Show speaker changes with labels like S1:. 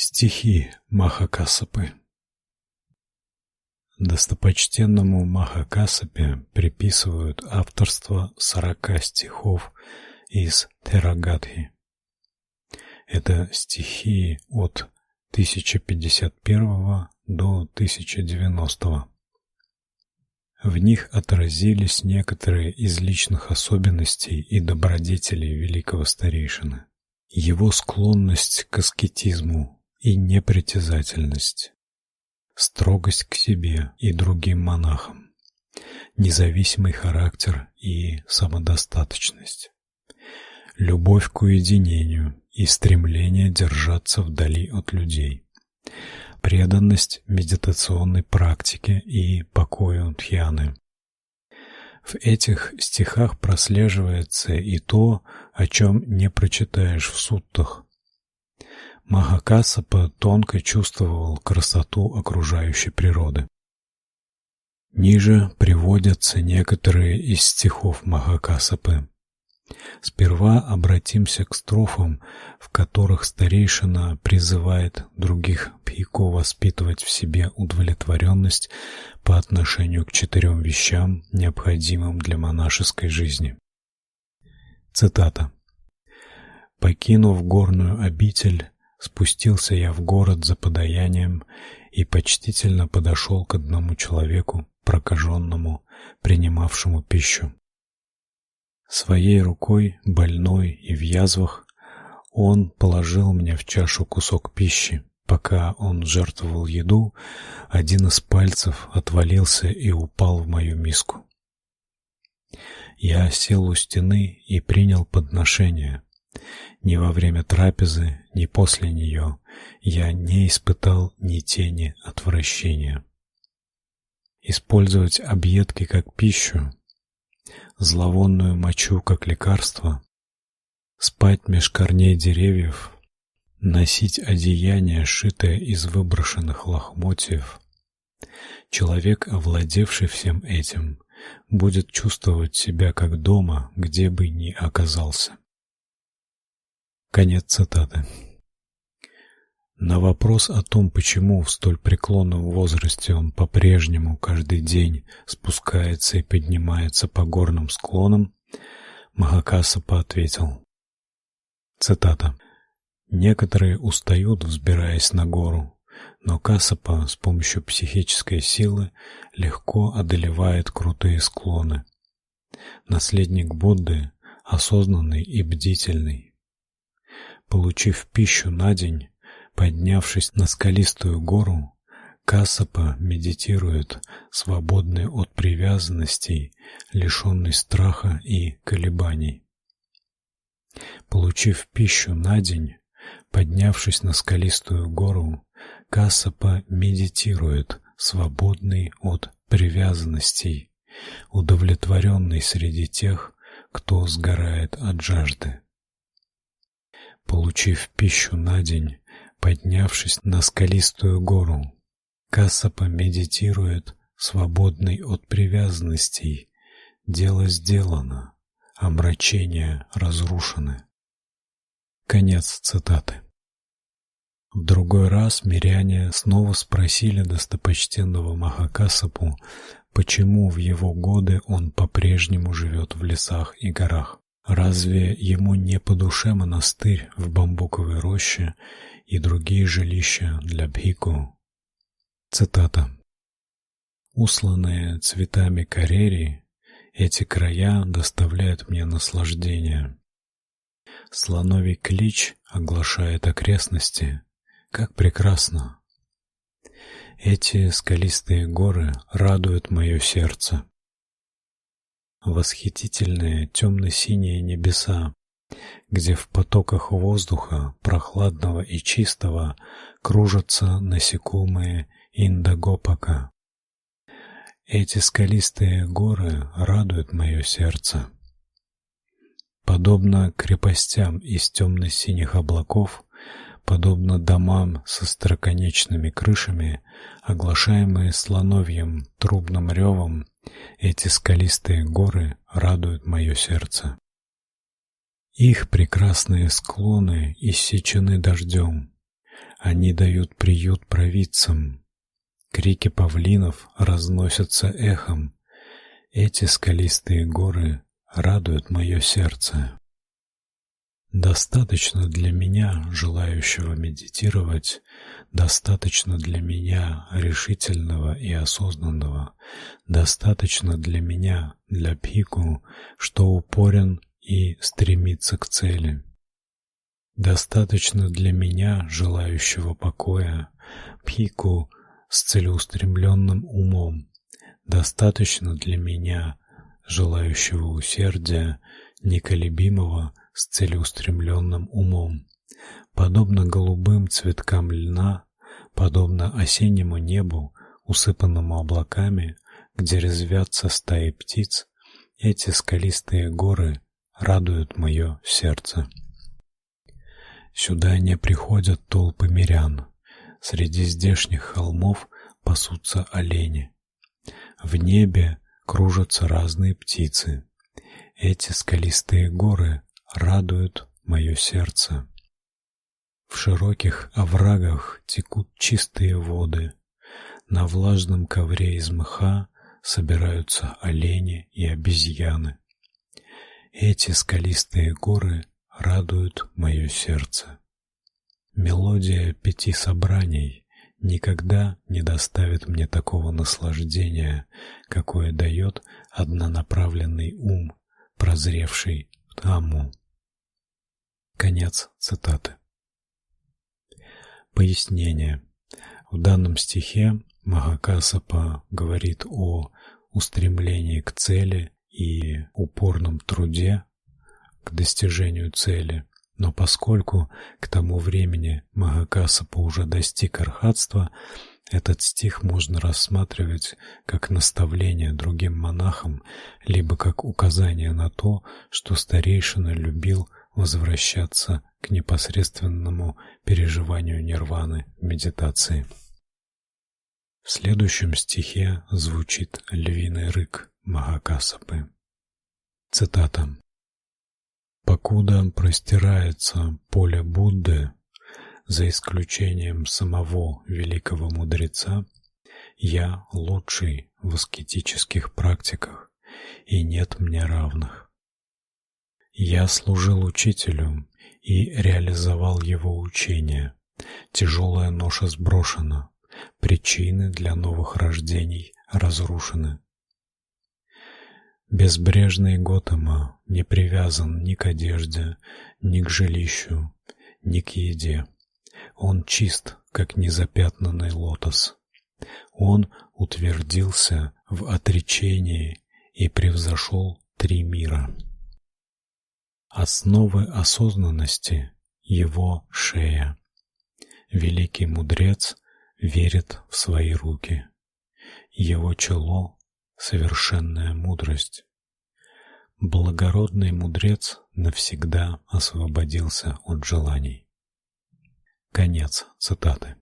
S1: Стихи Махакасапы Достопочтенному Махакасапе приписывают авторство сорока стихов из Терагатхи. Это стихи от 1051 до 1090. В них отразились некоторые из личных особенностей и добродетелей великого старейшины. Его склонность к аскетизму и непритязательность, строгость к себе и другим монахам, независимый характер и самодостаточность, любовь к уединению и стремление держаться вдали от людей, преданность медитационной практике и покою дхьяны. В этих стихах прослеживается и то, о чем не прочитаешь в суттах. Махакасапа тонко чувствовал красоту окружающей природы. Ниже приводятся некоторые из стихов Махакасапы. Сперва обратимся к строфам, в которых старейшина призывает других пхико воспитывать в себе удовлетворенность по отношению к четырем вещам, необходимым для монашеской жизни. Цитата. Покинув горную обитель, спустился я в город за подаянием и почтительно подошел к одному человеку, прокаженному, принимавшему пищу. Своей рукой, больной и в язвах, он положил мне в чашу кусок пищи. Пока он жертвовал еду, один из пальцев отвалился и упал в мою миску. Я сел у стены и принял подношение. Ни во время трапезы, ни после нее я не испытал ни тени отвращения. Использовать объедки как пищу зловонную мочу как лекарство, спать меж корней деревьев, носить одеяние, шитое из выброшенных лохмотьев. Человек, овладевший всем этим, будет чувствовать себя как дома, где бы ни оказался. Конец цитаты. На вопрос о том, почему в столь преклонном возрасте он по-прежнему каждый день спускается и поднимается по горным склонам, Махакасапа ответил. Цитата. Некоторые устают, взбираясь на гору, но Касапа с помощью психической силы легко одолевает крутые склоны. Наследник Будды осознанный и бдительный. Получив пищу на день, Поднявшись на скалистую гору, Касапа медитирует, свободный от привязанностей, лишенный страха и колебаний. Получив пищу на день, поднявшись на скалистую гору, Касапа медитирует, свободный от привязанностей, удовлетворенный среди тех, кто сгорает от жажды. Получив пищу на день, Поднявшись на скалистую гору, Кассапа медитирует, свободный от привязанностей. Дело сделано, омрачения разрушены. Конец цитаты. В другой раз миряне снова спросили достопочтенного Махакасапу, почему в его годы он по-прежнему живет в лесах и горах. Разве ему не по душе монастырь в бамбуковой роще и другие жилища для бхикку. Цитата. Усланные цветами карери, эти края доставляют мне наслаждение. Слоновий клич оглашает окрестности. Как прекрасно! Эти скалистые горы радуют мое сердце. Восхитительные темно-синие небеса где в потоках воздуха, прохладного и чистого, кружатся насекомые индогопака. Эти скалистые горы радуют мое сердце. Подобно крепостям из темно-синих облаков, подобно домам со строконечными крышами, оглашаемые слоновьим трубным ревом, эти скалистые горы радуют мое сердце. Их прекрасные склоны иссечены дождем. Они дают приют провидцам. Крики павлинов разносятся эхом. Эти скалистые горы радуют мое сердце. Достаточно для меня, желающего медитировать, достаточно для меня решительного и осознанного, достаточно для меня, для пику, что упорен и стремится к цели. Достаточно для меня, желающего покоя, пику с целеустремленным умом. Достаточно для меня, желающего усердия, неколебимого с целеустремленным умом. Подобно голубым цветкам льна, подобно осеннему небу, усыпанному облаками, где резвятся стаи птиц, эти скалистые горы радуют мое сердце. Сюда не приходят толпы мирян. Среди здешних холмов пасутся олени. В небе кружатся разные птицы. Эти скалистые горы радуют мое сердце. В широких оврагах текут чистые воды. На влажном ковре из мха собираются олени и обезьяны. Эти скалистые горы радуют мое сердце. Мелодия пяти собраний никогда не доставит мне такого наслаждения, какое дает однонаправленный ум, прозревший в Тамму. Конец цитаты. Пояснение. В данном стихе Махакасапа говорит о устремлении к цели и упорном труде к достижению цели. Но поскольку к тому времени Махакасапа уже достиг архатства, этот стих можно рассматривать как наставление другим монахам, либо как указание на то, что старейшина любил возвращаться к непосредственному переживанию нирваны в медитации. В следующем стихе звучит львиный рык Махакасапы. Цитата. Покуда простирается поле Будды, за исключением самого великого мудреца, я лучший в аскетических практиках, и нет мне равных. Я служил учителю и реализовал его учение. Тяжелая ноша сброшена, причины для новых рождений разрушены. Безбрежный Готама не привязан ни к одежде, ни к жилищу, ни к еде. Он чист, как незапятнанный лотос. Он утвердился в отречении и превзошел три мира. Основы осознанности его шея. Великий мудрец верит в свои руки. Его чело совершенная мудрость. Благородный мудрец навсегда освободился от желаний. Конец цитаты.